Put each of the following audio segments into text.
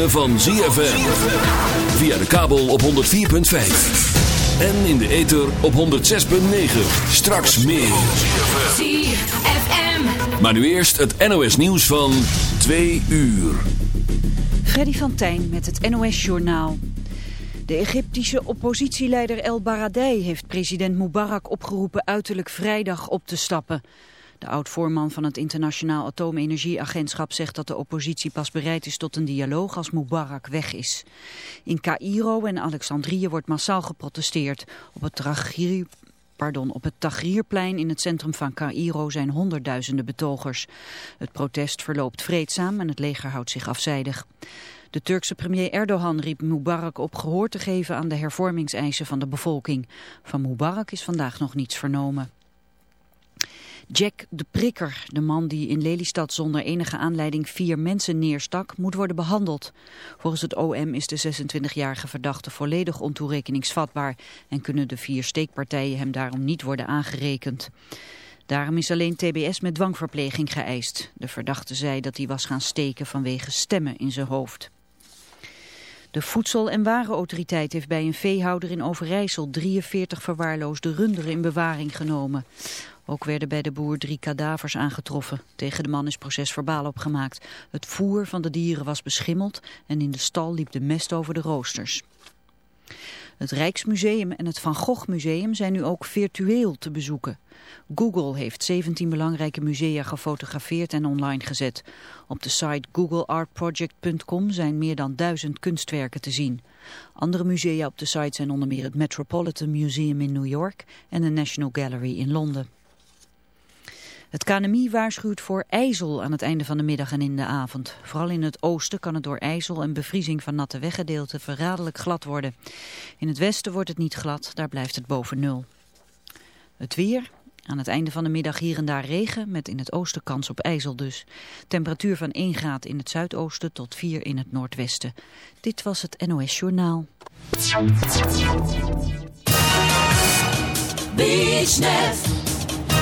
ritme van ZFM. Via de kabel op 104.5. En in de ether op 106.9. Straks meer. ZFM. Maar nu eerst het NOS nieuws van 2 uur. Freddy van Tijn met het NOS-journaal. De Egyptische oppositieleider El Baradei heeft president Mubarak opgeroepen uiterlijk vrijdag op te stappen. De oud-voorman van het Internationaal Atoomenergieagentschap zegt dat de oppositie pas bereid is tot een dialoog als Mubarak weg is. In Cairo en Alexandrië wordt massaal geprotesteerd. Op het Tahrir, pardon, op het Tahrirplein in het centrum van Cairo zijn honderdduizenden betogers. Het protest verloopt vreedzaam en het leger houdt zich afzijdig. De Turkse premier Erdogan riep Mubarak op gehoor te geven aan de hervormingseisen van de bevolking. Van Mubarak is vandaag nog niets vernomen. Jack de Prikker, de man die in Lelystad zonder enige aanleiding vier mensen neerstak, moet worden behandeld. Volgens het OM is de 26-jarige verdachte volledig ontoerekeningsvatbaar en kunnen de vier steekpartijen hem daarom niet worden aangerekend. Daarom is alleen TBS met dwangverpleging geëist. De verdachte zei dat hij was gaan steken vanwege stemmen in zijn hoofd. De Voedsel- en Warenautoriteit heeft bij een veehouder in Overijssel 43 verwaarloosde runderen in bewaring genomen. Ook werden bij de boer drie kadavers aangetroffen. Tegen de man is procesverbaal opgemaakt. Het voer van de dieren was beschimmeld en in de stal liep de mest over de roosters. Het Rijksmuseum en het Van Gogh Museum zijn nu ook virtueel te bezoeken. Google heeft 17 belangrijke musea gefotografeerd en online gezet. Op de site googleartproject.com zijn meer dan duizend kunstwerken te zien. Andere musea op de site zijn onder meer het Metropolitan Museum in New York en de National Gallery in Londen. Het KNMI waarschuwt voor ijzel aan het einde van de middag en in de avond. Vooral in het oosten kan het door ijzel en bevriezing van natte weggedeelten verraderlijk glad worden. In het westen wordt het niet glad, daar blijft het boven nul. Het weer, aan het einde van de middag hier en daar regen, met in het oosten kans op ijzel dus. Temperatuur van 1 graad in het zuidoosten tot 4 in het noordwesten. Dit was het NOS Journaal.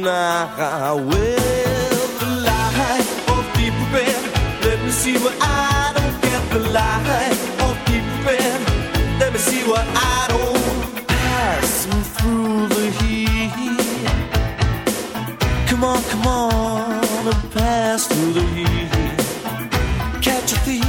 tonight I will the light of be prepared Let me see what I don't get The light of be prepared Let me see what I don't Pass through the heat. Come on, come on And pass through the heat. Catch a thief.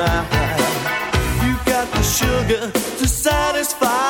my. You got the sugar to satisfy.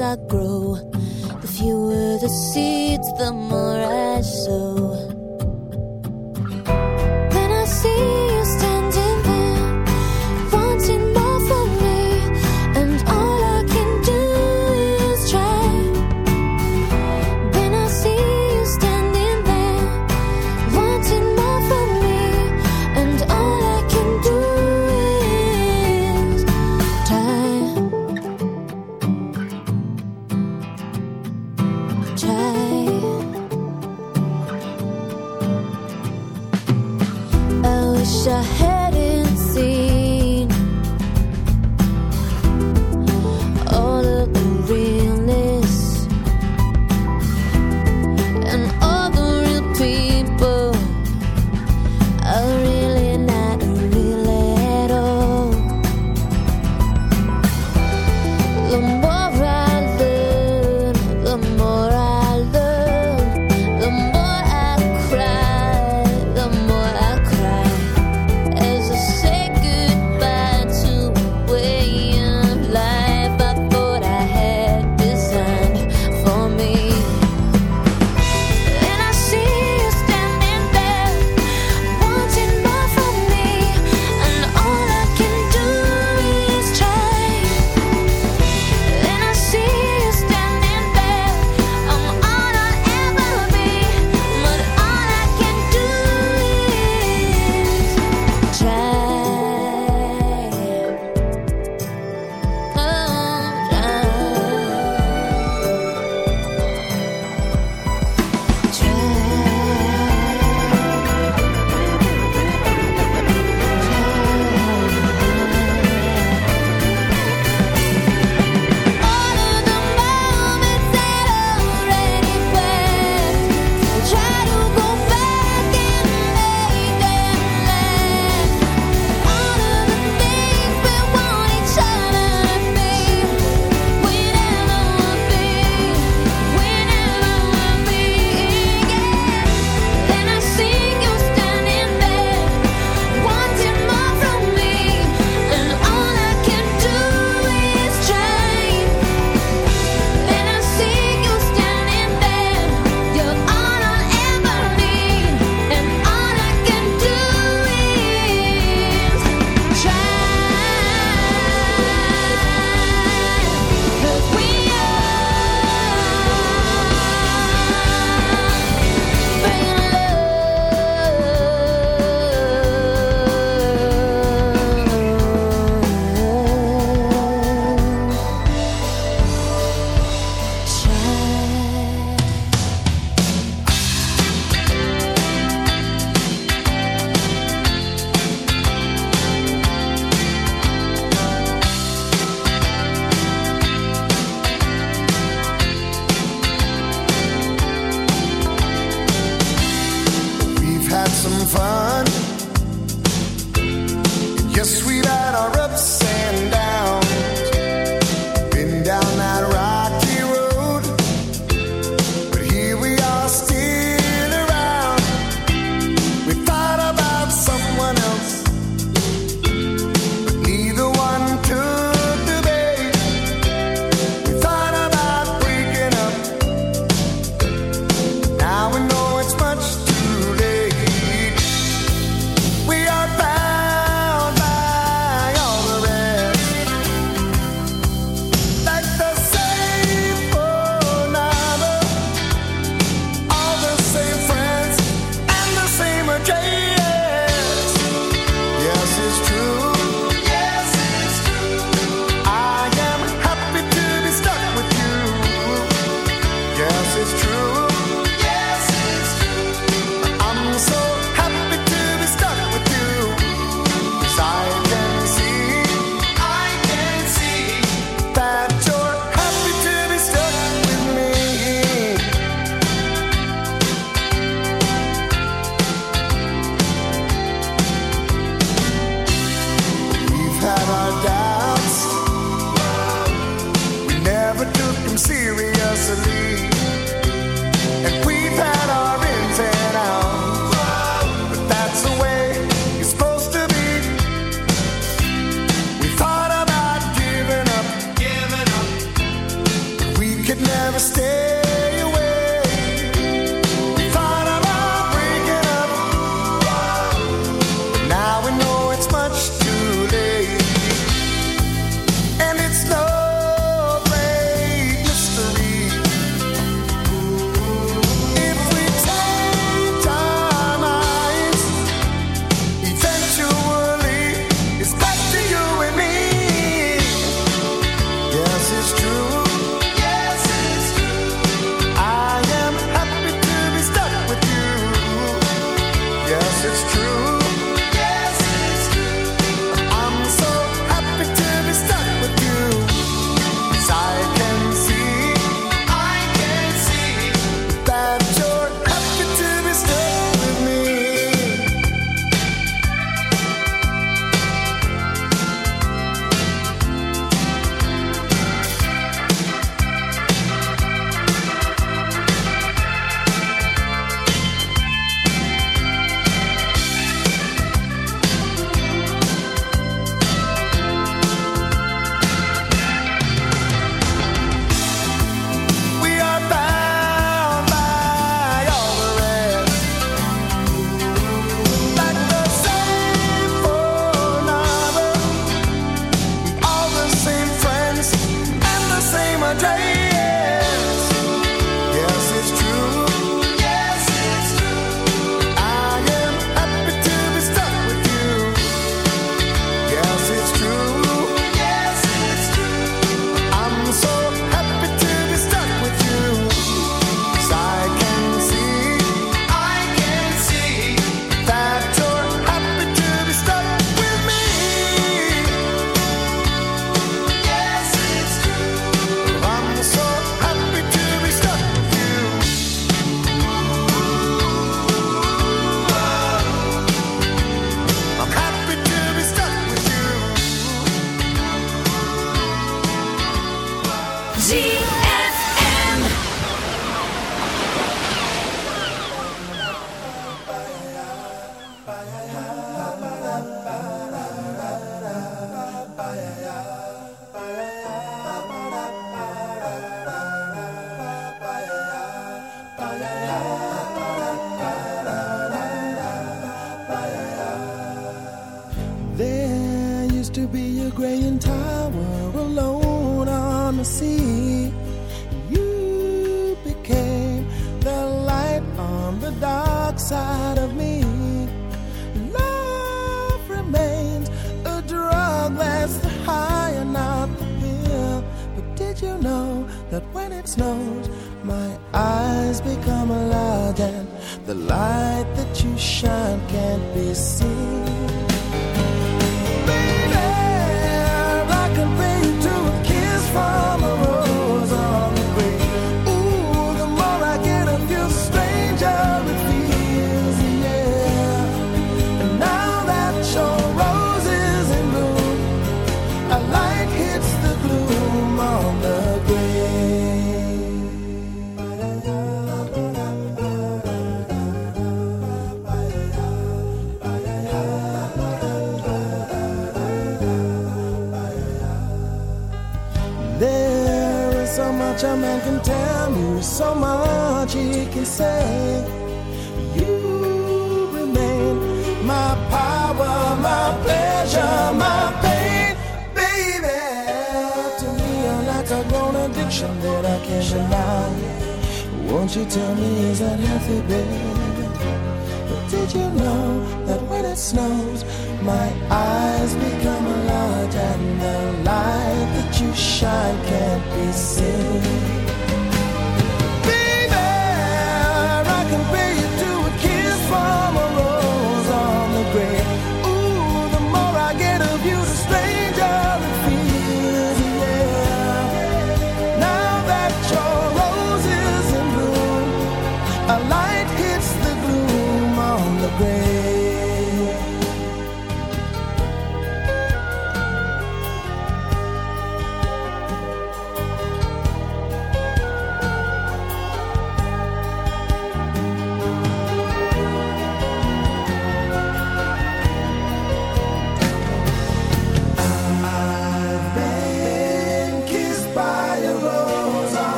I grow, the fewer the seeds, the more I sow.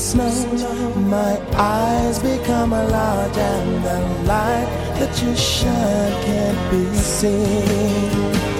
snow. My eyes become large and the light that you shine can't be seen.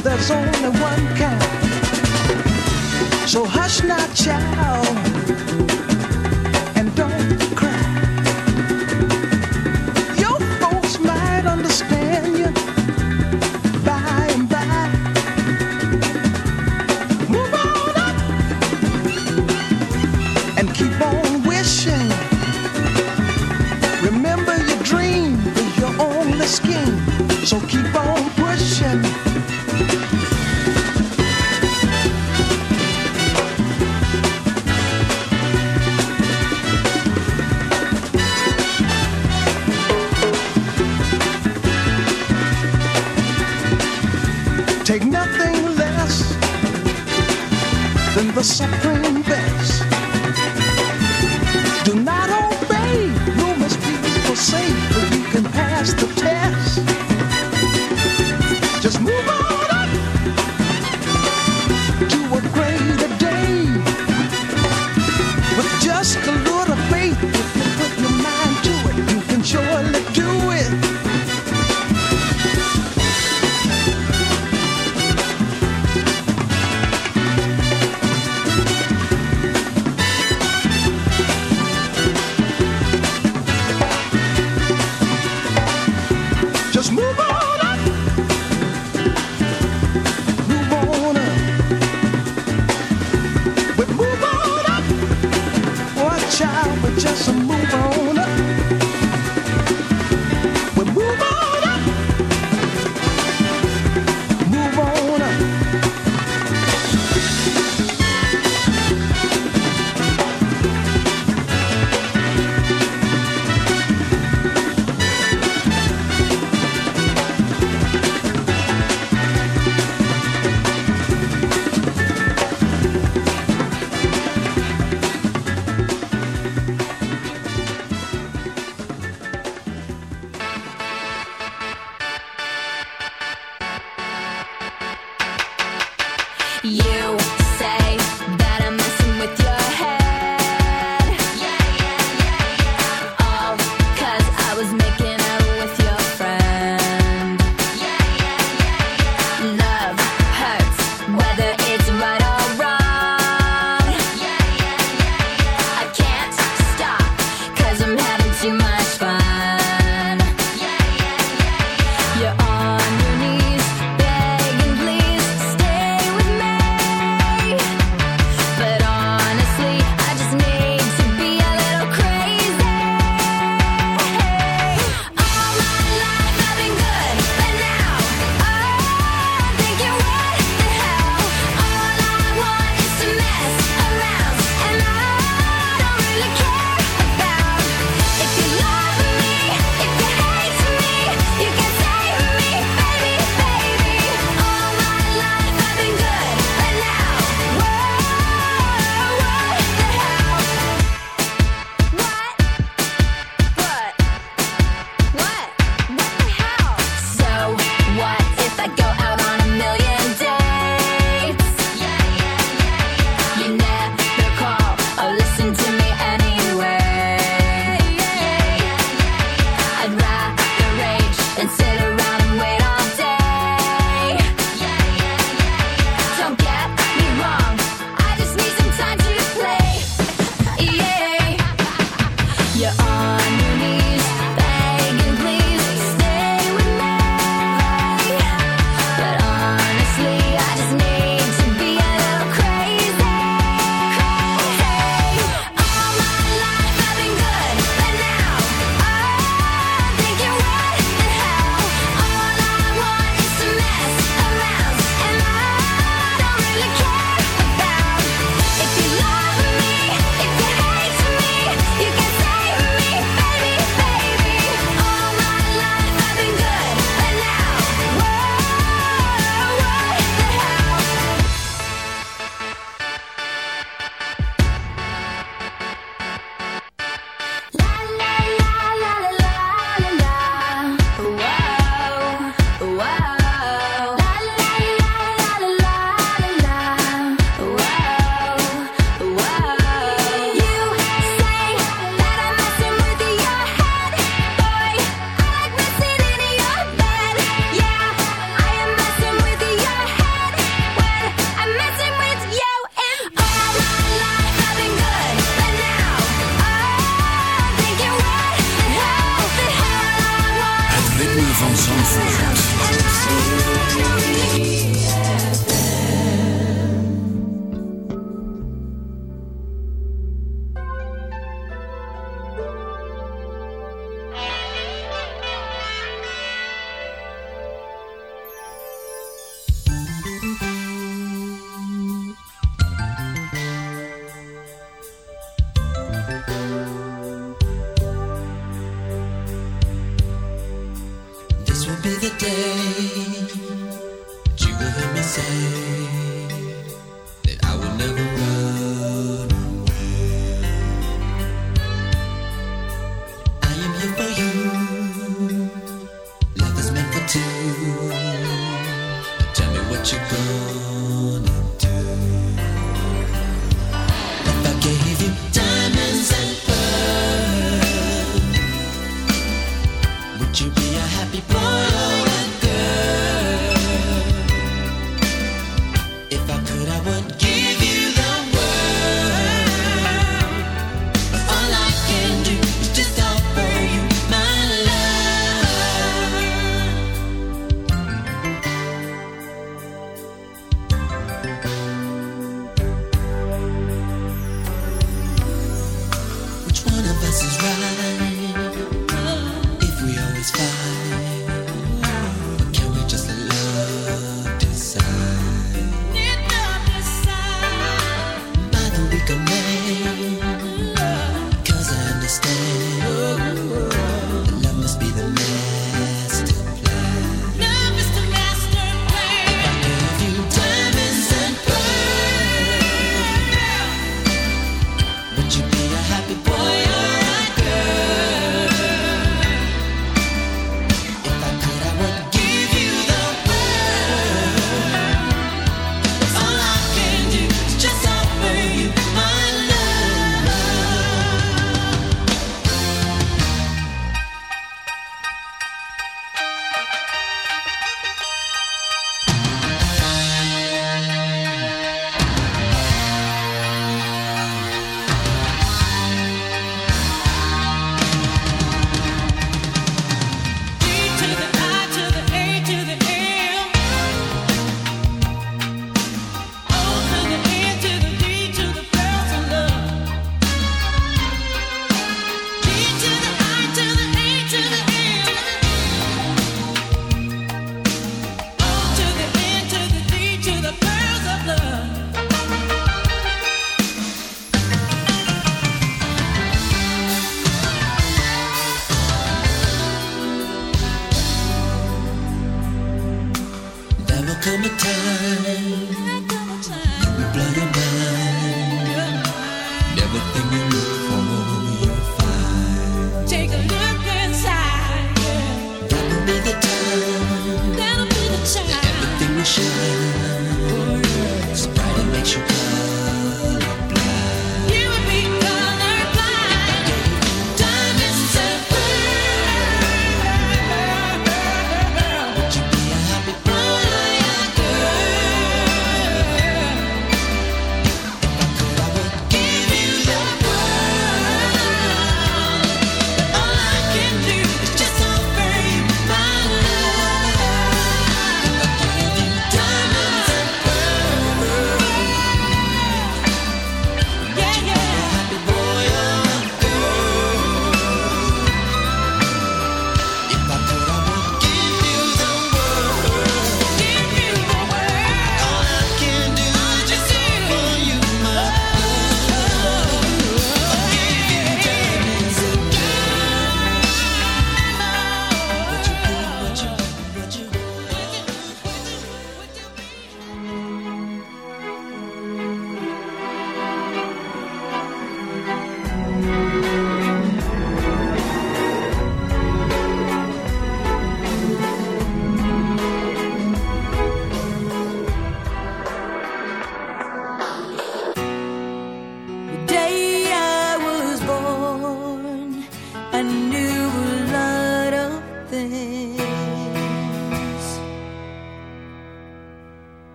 there's only one kind. So hush now, child. be the day.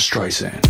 Streisand.